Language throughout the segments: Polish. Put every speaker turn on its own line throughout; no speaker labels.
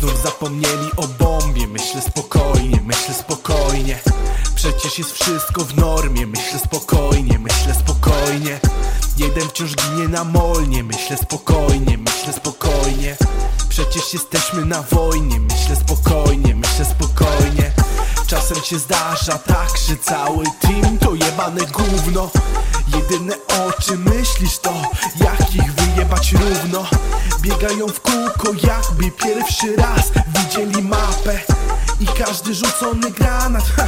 Znów zapomnieli o bombie. Myślę spokojnie, myślę spokojnie. Przecież jest wszystko w normie. Myślę spokojnie, myślę spokojnie. Jeden wciąż ginie na molnie. Myślę spokojnie, myślę spokojnie. Przecież jesteśmy na wojnie. Myślę spokojnie, myślę spokojnie. Czasem się zdarza tak, że cały team to jebane gówno Jedyne oczy myślisz to, jak ich wyjebać równo. Biegają w kółko jakby pierwszy raz widzieli mapę. I każdy rzucony granat ha,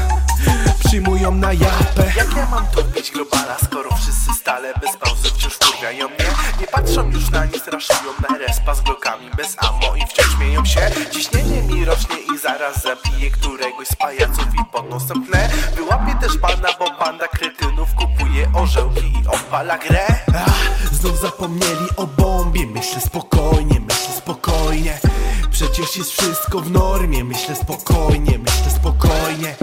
przyjmują na japę.
Jak ja mam topić globala, skoro wszyscy stale bez pauzy wciąż wkurwiają mnie? Nie patrzą już na nic, raszują na respa z glokami bez ammo i wciąż śmieją się. Ciśnienie mi rośnie i zaraz zabiję któregoś z pajaców i pod nosem pnę Wyłapię też pana, bo orzełki i odpala grę?
Ach, Znów zapomnieli o bombie. Myślę spokojnie, myślę spokojnie. Przecież jest wszystko w normie. Myślę spokojnie, myślę spokojnie.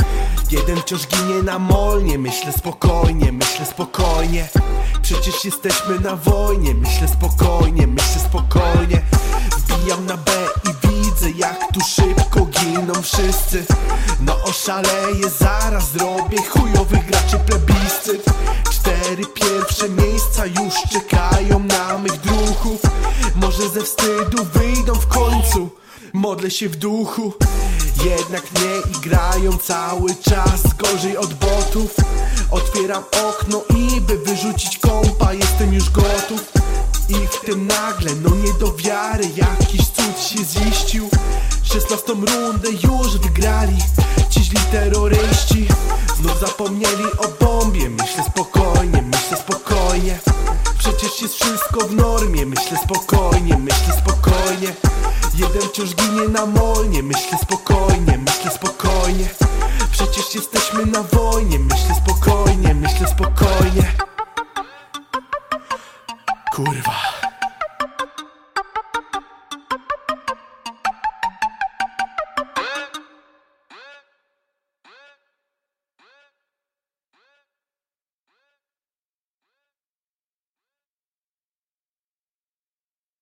Jeden wciąż ginie na molnie. Myślę spokojnie, myślę spokojnie. Przecież jesteśmy na wojnie. Myślę spokojnie, myślę spokojnie. Wbijam na B i widzę jak tu szybko giną wszyscy. No oszaleję, zaraz zrobię chujowych graczy plebiscyt już czekają na mych druchów Może ze wstydu wyjdą w końcu. Modlę się w duchu. Jednak nie i grają cały czas gorzej od botów. Otwieram okno i by wyrzucić kompa. Jestem już gotów. I w tym nagle, no nie do wiary Jakiś cud się ziścił. 16 rundę już wygrali Ci źli terroryści. Znów zapomnieli o bombie. Myślę spokojnie, myślę spokojnie Przecież jest wszystko w normie Myślę spokojnie, myślę spokojnie. Jeden wciąż ginie na molnie Myślę spokojnie, myślę spokojnie. Przecież jesteśmy na wojnie Myślę spokojnie